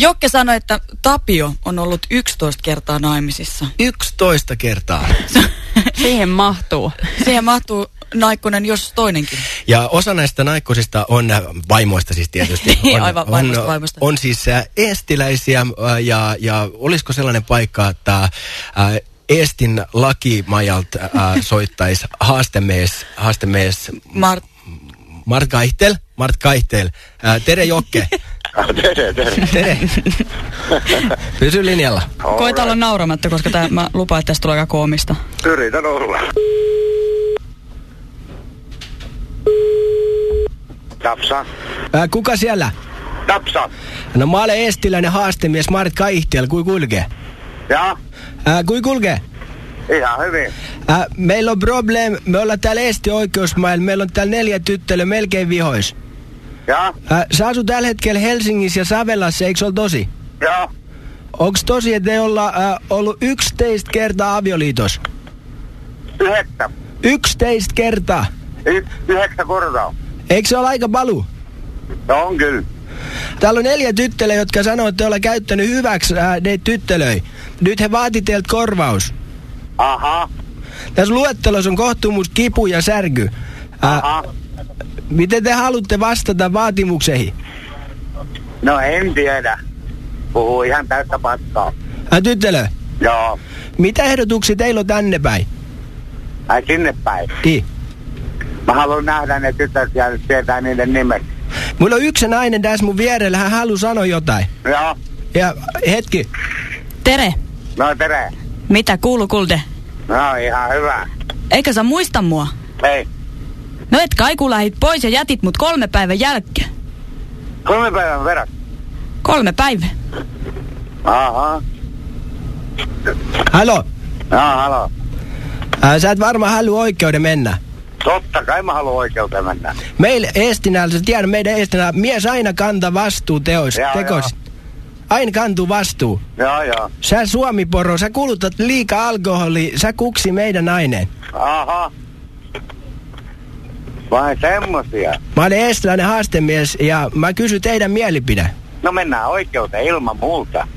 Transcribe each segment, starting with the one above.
Jokke sanoi, että Tapio on ollut 11 kertaa naimisissa. 11 kertaa. Siihen mahtuu. Siihen mahtuu naikkonen, jos toinenkin. Ja osa näistä naikkusista on vaimoista siis tietysti. Niin, on, aivan, on, vaimoista, vaimoista. on siis äh, eestiläisiä äh, ja, ja olisiko sellainen paikka, että äh, Eestin lakimajalta äh, soittaisi haastemies, haastemies Mart, Mart Kaihtel. Mart Kaihtel. Äh, tere Jokke. Tere, tere. Tere. Pysy linjalla. koita olla nauramatta, koska tää, mä lupaan, että tästä tulee aika koomista. Yritän olla. Tapsa. Äh, kuka siellä? Tapsa. No mä olen eestiläinen haastemies Mart Kaihtel. Kui kulkee? Ja? Äh, kui kulkee? Ihan hyvin. Äh, meillä on problem, me ollaan täällä Eesti oikeusmailla, meillä on täällä neljä tyttöä melkein vihois. Ja? Äh, sä asut tällä hetkellä Helsingissä ja Savelassa, eikö se ole tosi? Ja? Onks tosi, että te olla äh, ollut 11 kertaa avioliitos? Yhdeksän. 11 kertaa. Y- yhdeksän kortaa. Eikö se ole aika palu? No on kyllä. Täällä on neljä tyttöä, jotka sanoo, että te ollaan käyttänyt hyväksi äh, ne tyttölöi. Nyt he vaati teiltä korvaus. Aha. Tässä luettelossa on kohtumus, kipu ja särky. Äh, Aha. Miten te haluatte vastata vaatimukseihin? No en tiedä. Puhuu ihan täyttä paskaa. Äh, tyttölö, Joo. mitä ehdotuksia teillä on tänne päin? Ai sinne päin. Niin. Mä haluan nähdä ne tytöt ja tietää niiden nimet. Mulla on yksi nainen tässä mun vierellä, hän haluaa sanoa jotain. Joo. Ja hetki, Tere, No tere. mitä kuuluu kulde? No ihan hyvä. Eikö sä muista mua? Hei. No et kai kun lähit pois ja jätit mut kolme päivän jälkeen. Kolme päivän verran. Kolme päivää. Aha. halo. Joo, halo. Äh, sä et varmaan halua oikeuden mennä. Totta kai mä haluan oikeuteen mennä. Meillä Eestinällä, sä tiedät meidän Eestinällä, mies aina kantaa vastuu teoista, tekoista. Aina kantuu vastuu. Joo, joo. Sä Suomiporo, sä kulutat liikaa alkoholia, sä kuksi meidän nainen. Aha. Vai semmosia? Mä olen eestiläinen haastemies ja mä kysyn teidän mielipide. No mennään oikeuteen ilman muuta.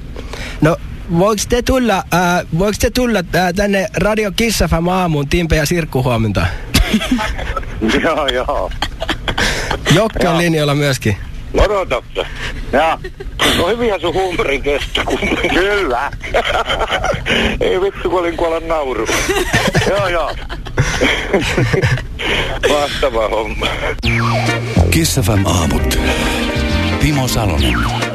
No, voiko te tulla, äh, voiko te tulla äh, tänne Radio Kissafam aamuun, Timpe ja Sirkku huomenta? joo, joo. Jokke on Joo. linjalla myöskin. Odotatte. Joo. No hyviä sun huumorin kesto. Kyllä. Ei vittu, kun olin kuolla nauru. joo, joo. Mahtava homma. Kiss FM aamut. Timo Salonen